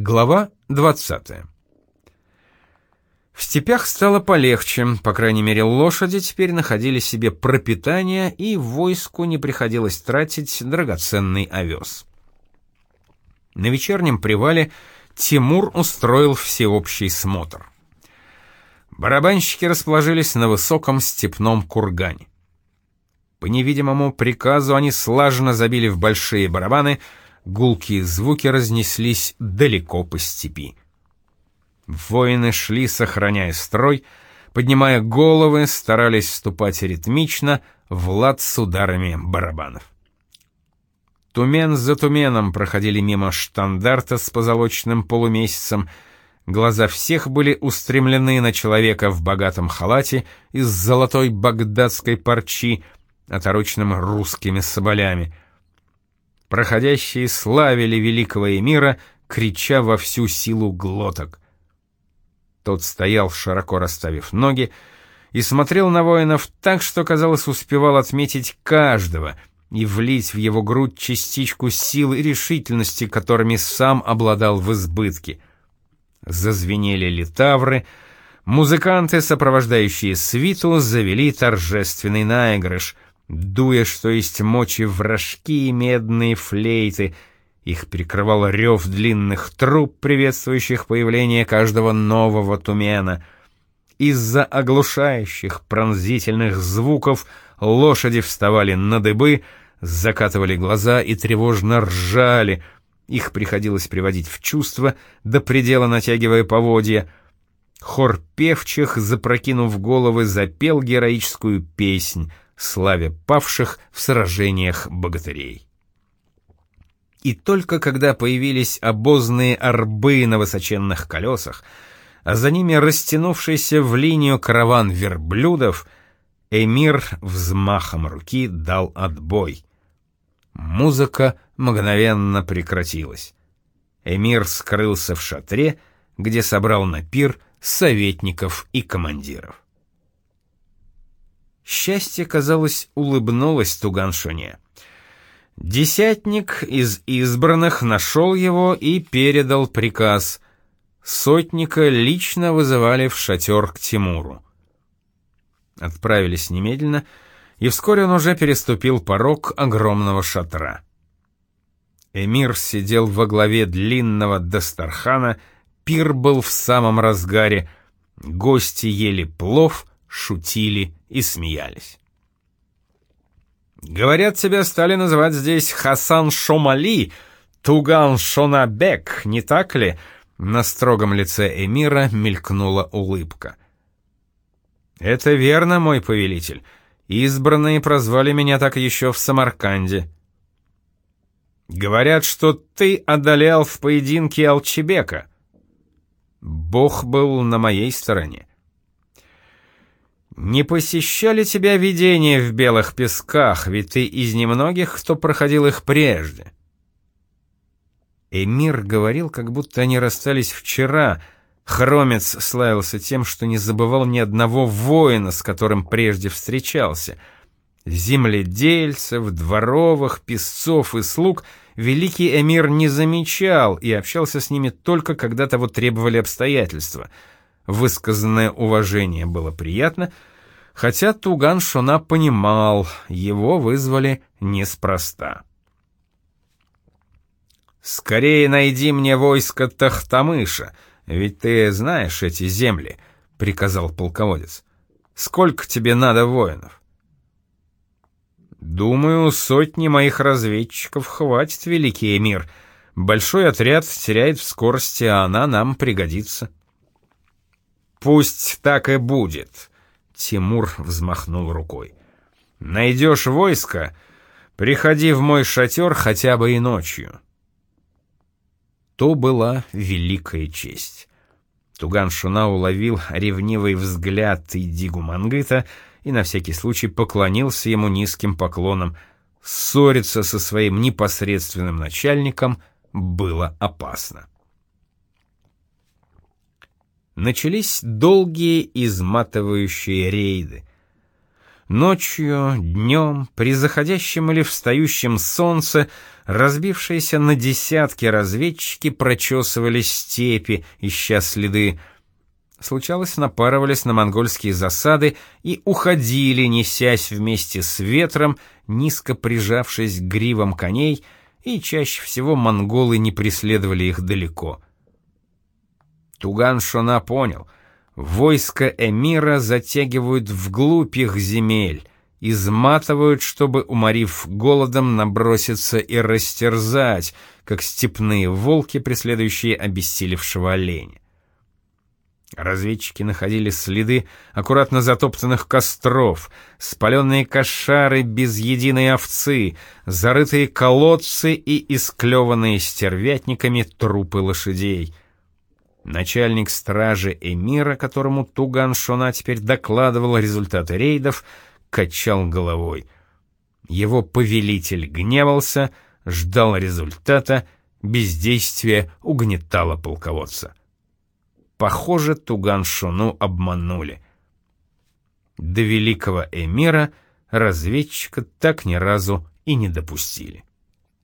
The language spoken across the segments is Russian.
Глава 20. В степях стало полегче, по крайней мере, лошади теперь находили себе пропитание, и войску не приходилось тратить драгоценный овес. На вечернем привале Тимур устроил всеобщий смотр. Барабанщики расположились на высоком степном кургане. По невидимому приказу они слаженно забили в большие барабаны — гулкие звуки разнеслись далеко по степи. Воины шли, сохраняя строй, поднимая головы, старались ступать ритмично, в лад с ударами барабанов. Тумен за туменом проходили мимо штандарта с позолоченным полумесяцем, глаза всех были устремлены на человека в богатом халате из золотой багдадской парчи, отороченным русскими соболями — Проходящие славили великого эмира, крича во всю силу глоток. Тот стоял, широко расставив ноги, и смотрел на воинов так, что, казалось, успевал отметить каждого и влить в его грудь частичку силы и решительности, которыми сам обладал в избытке. Зазвенели литавры, музыканты, сопровождающие свиту, завели торжественный наигрыш — дуя, что есть мочи в рожки и медные флейты. Их перекрывал рев длинных труб, приветствующих появление каждого нового тумена. Из-за оглушающих пронзительных звуков лошади вставали на дыбы, закатывали глаза и тревожно ржали. Их приходилось приводить в чувство, до предела натягивая поводья. Хор певчих, запрокинув головы, запел героическую песнь — славе павших в сражениях богатырей. И только когда появились обозные арбы на высоченных колесах, а за ними растянувшийся в линию караван верблюдов, эмир взмахом руки дал отбой. Музыка мгновенно прекратилась. Эмир скрылся в шатре, где собрал на пир советников и командиров. Счастье, казалось, улыбнулось Туганшуне. Десятник из избранных нашел его и передал приказ. Сотника лично вызывали в шатер к Тимуру. Отправились немедленно, и вскоре он уже переступил порог огромного шатра. Эмир сидел во главе длинного дастархана, пир был в самом разгаре, гости ели плов, шутили и смеялись. «Говорят, тебя стали называть здесь Хасан Шомали, Туган Шонабек, не так ли?» На строгом лице эмира мелькнула улыбка. «Это верно, мой повелитель. Избранные прозвали меня так еще в Самарканде». «Говорят, что ты одолел в поединке Алчебека». «Бог был на моей стороне. Не посещали тебя видения в белых песках, ведь ты из немногих, кто проходил их прежде. Эмир говорил, как будто они расстались вчера. Хромец славился тем, что не забывал ни одного воина, с которым прежде встречался. Земледельцев, дворовых, песцов и слуг великий эмир не замечал и общался с ними только когда того требовали обстоятельства — Высказанное уважение было приятно, хотя Туган Шуна понимал, его вызвали неспроста. «Скорее найди мне войско Тахтамыша, ведь ты знаешь эти земли», — приказал полководец. «Сколько тебе надо воинов?» «Думаю, сотни моих разведчиков хватит, великий эмир. Большой отряд теряет в скорости, а она нам пригодится». «Пусть так и будет», — Тимур взмахнул рукой. «Найдешь войско, приходи в мой шатер хотя бы и ночью». То была великая честь. Туган Шуна уловил ревнивый взгляд Идигу Мангыта и на всякий случай поклонился ему низким поклоном. Ссориться со своим непосредственным начальником было опасно. Начались долгие изматывающие рейды. Ночью, днем, при заходящем или встающем солнце, разбившиеся на десятки разведчики прочесывали степи, ища следы. Случалось, напарывались на монгольские засады и уходили, несясь вместе с ветром, низко прижавшись к гривам коней, и чаще всего монголы не преследовали их далеко. Туган Шона понял — Войско эмира затягивают вглубь их земель, изматывают, чтобы, уморив голодом, наброситься и растерзать, как степные волки, преследующие обессилевшего оленя. Разведчики находили следы аккуратно затоптанных костров, спаленные кошары без единой овцы, зарытые колодцы и исклеванные стервятниками трупы лошадей — Начальник стражи эмира, которому Туган Шона теперь докладывал результаты рейдов, качал головой. Его повелитель гневался, ждал результата, бездействие угнетало полководца. Похоже, Туган Шону обманули. До великого эмира разведчика так ни разу и не допустили.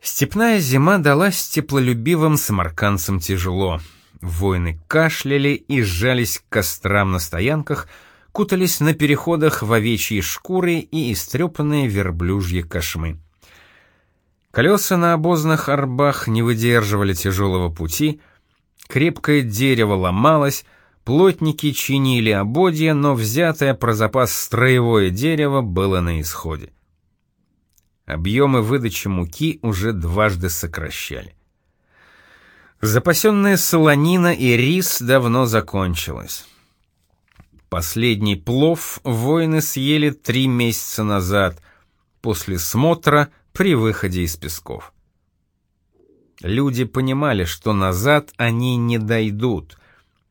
Степная зима далась теплолюбивым самаркандцам тяжело — Воины кашляли и сжались к кострам на стоянках, кутались на переходах в овечьи шкуры и истрепанные верблюжьи кошмы. Колеса на обозных арбах не выдерживали тяжелого пути, крепкое дерево ломалось, плотники чинили ободья, но взятое про запас строевое дерево было на исходе. Объемы выдачи муки уже дважды сокращали. Запасенная солонина и рис давно закончилась. Последний плов воины съели три месяца назад, после смотра при выходе из песков. Люди понимали, что назад они не дойдут,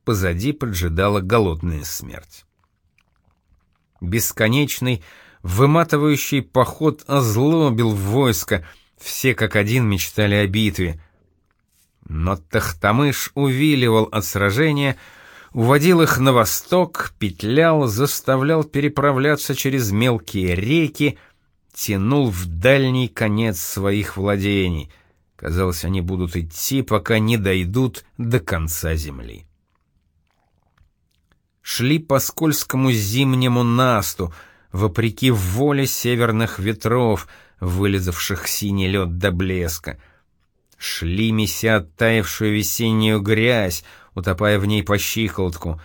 позади поджидала голодная смерть. Бесконечный, выматывающий поход озлобил войско, все как один мечтали о битве — но Тахтамыш увиливал от сражения, уводил их на восток, петлял, заставлял переправляться через мелкие реки, тянул в дальний конец своих владений. Казалось, они будут идти, пока не дойдут до конца земли. Шли по скользкому зимнему насту, вопреки воле северных ветров, вылезавших синий лед до блеска — Шли, меся оттаившую весеннюю грязь, утопая в ней по щиколотку.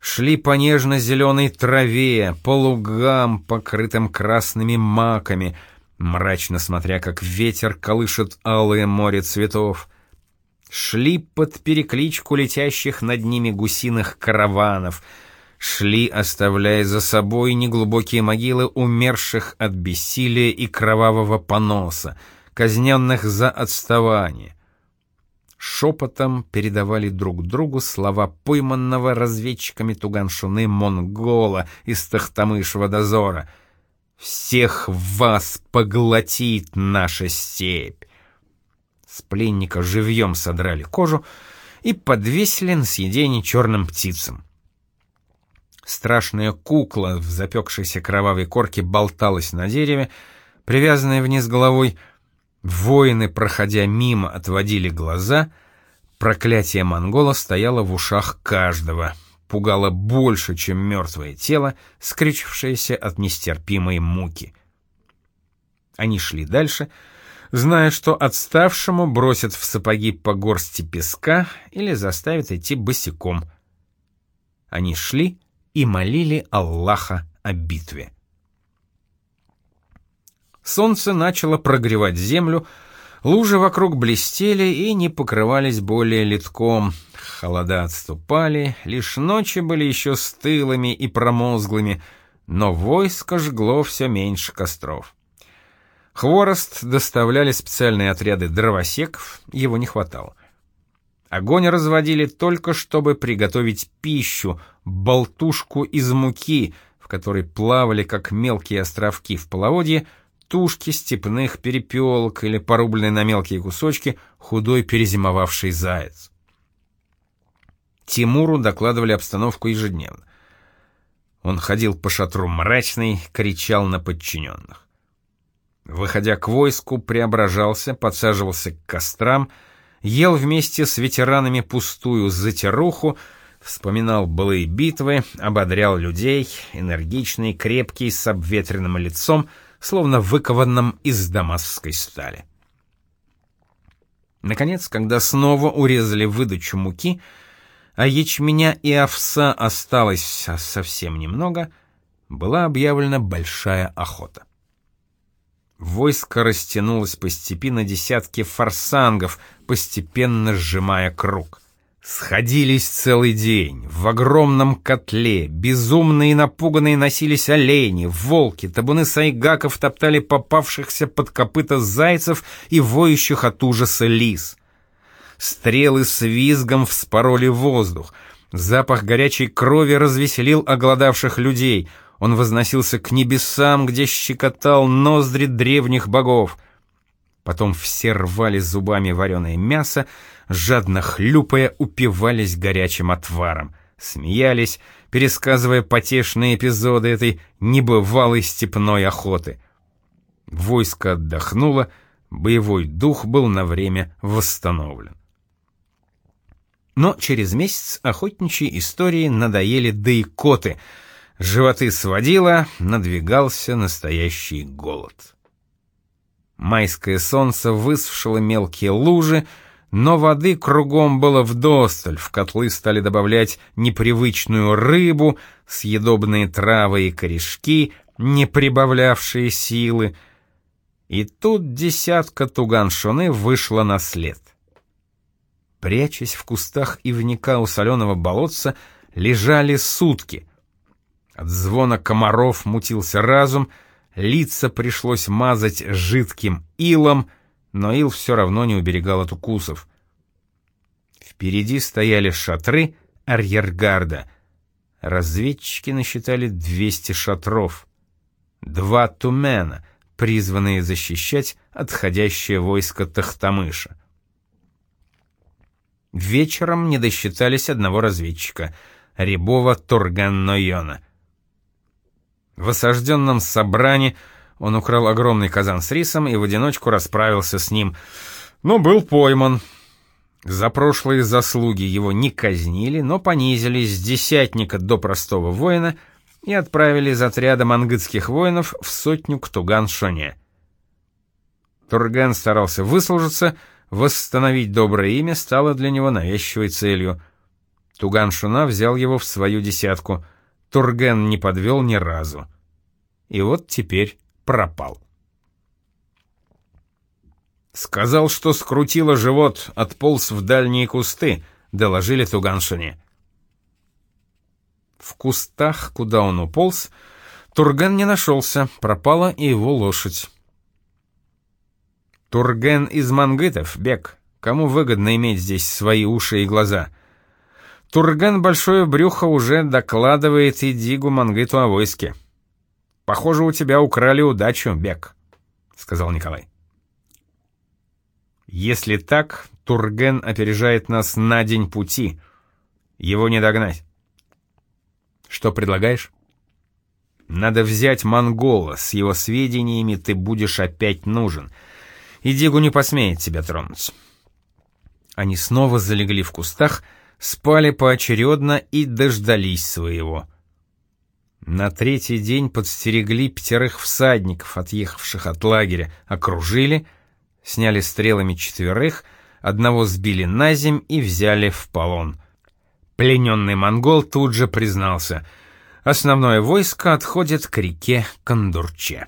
Шли по нежно-зеленой траве, по лугам, покрытым красными маками, мрачно смотря, как ветер колышет алое море цветов. Шли под перекличку летящих над ними гусиных караванов — шли, оставляя за собой неглубокие могилы умерших от бессилия и кровавого поноса, казненных за отставание. Шепотом передавали друг другу слова пойманного разведчиками Туганшуны монгола из Тахтамышева дозора. «Всех вас поглотит наша степь!» С пленника живьем содрали кожу и подвесили на съедение черным птицам. Страшная кукла в запекшейся кровавой корке болталась на дереве, привязанная вниз головой — Воины, проходя мимо, отводили глаза. Проклятие монгола стояло в ушах каждого, пугало больше, чем мертвое тело, скрючившееся от нестерпимой муки. Они шли дальше, зная, что отставшему бросят в сапоги по горсти песка или заставят идти босиком. Они шли и молили Аллаха о битве. Солнце начало прогревать землю, лужи вокруг блестели и не покрывались более литком. Холода отступали, лишь ночи были еще стылыми и промозглыми, но войско жгло все меньше костров. Хворост доставляли специальные отряды дровосеков, его не хватало. Огонь разводили только чтобы приготовить пищу, болтушку из муки, в которой плавали, как мелкие островки в половодье, тушки степных перепелок или порубленный на мелкие кусочки худой перезимовавший заяц. Тимуру докладывали обстановку ежедневно. Он ходил по шатру мрачный, кричал на подчиненных. Выходя к войску, преображался, подсаживался к кострам, ел вместе с ветеранами пустую затируху, вспоминал былые битвы, ободрял людей, энергичный, крепкий, с обветренным лицом, словно выкованным из дамасской стали. Наконец, когда снова урезали выдачу муки, а ячменя и овса осталось совсем немного, была объявлена большая охота. Войско растянулось по степи на десятки форсангов, постепенно сжимая круг. Сходились целый день. В огромном котле, безумные и напуганные носились олени, волки, табуны сайгаков топтали попавшихся под копыта зайцев и воющих от ужаса лис. Стрелы с визгом вспороли воздух. Запах горячей крови развеселил оголодавших людей. Он возносился к небесам, где щекотал ноздри древних богов. Потом все рвали зубами вареное мясо, жадно хлюпая, упивались горячим отваром, смеялись, пересказывая потешные эпизоды этой небывалой степной охоты. Войско отдохнуло, боевой дух был на время восстановлен. Но через месяц охотничьи истории надоели да и коты. Животы сводило, надвигался настоящий голод. Майское солнце высушило мелкие лужи, но воды кругом было вдосталь, в котлы стали добавлять непривычную рыбу, съедобные травы и корешки, не прибавлявшие силы. И тут десятка туган-шуны вышла на след. Прячась в кустах ивника у соленого болотца, лежали сутки. От звона комаров мутился разум, лица пришлось мазать жидким илом — но ил все равно не уберегал от укусов. Впереди стояли шатры арьергарда. Разведчики насчитали 200 шатров. Два тумена, призванные защищать отходящее войско Тахтамыша. Вечером не досчитались одного разведчика — Рябова Турган-Нойона. В осажденном собрании он украл огромный казан с рисом и в одиночку расправился с ним, но был пойман. За прошлые заслуги его не казнили, но понизили с десятника до простого воина и отправили из отряда мангытских воинов в сотню к Туган-Шоне. Турген старался выслужиться, восстановить доброе имя стало для него навязчивой целью. Туган-Шуна взял его в свою десятку. Турген не подвел ни разу. И вот теперь пропал. Сказал, что скрутило живот, отполз в дальние кусты, доложили Туганшине. В кустах, куда он уполз, Турген не нашелся, пропала и его лошадь. Турген из мангытов, бег. Кому выгодно иметь здесь свои уши и глаза? Турген большое брюхо уже докладывает и Дигу Мангыту о войске. Похоже, у тебя украли удачу, Бек, сказал Николай. Если так, Турген опережает нас на день пути. Его не догнать. Что предлагаешь? Надо взять монгола, с его сведениями ты будешь опять нужен. И Дигу не посмеет тебя тронуть. Они снова залегли в кустах, спали поочередно и дождались своего. На третий день подстерегли пятерых всадников, отъехавших от лагеря, окружили, сняли стрелами четверых, одного сбили на земь и взяли в полон. Плененный монгол тут же признался, основное войско отходит к реке Кондурче.